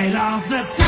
light of the sun.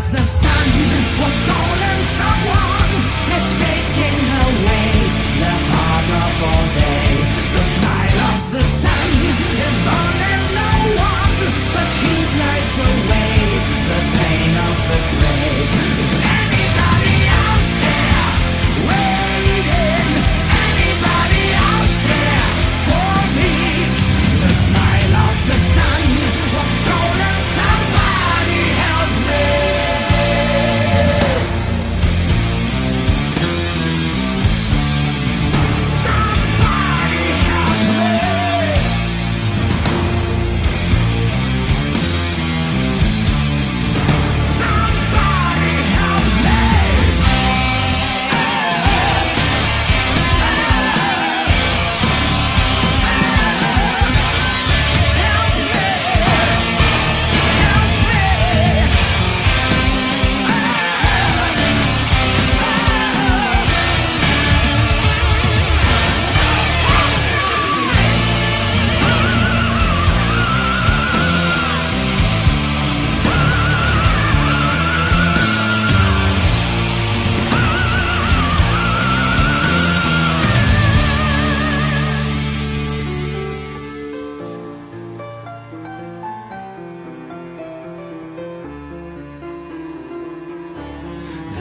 of the sun was stolen someone has taken.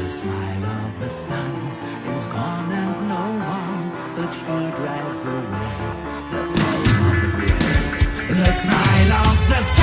The smile of the sun is gone and no one but you drives away the pain of the grave. The smile of the sun.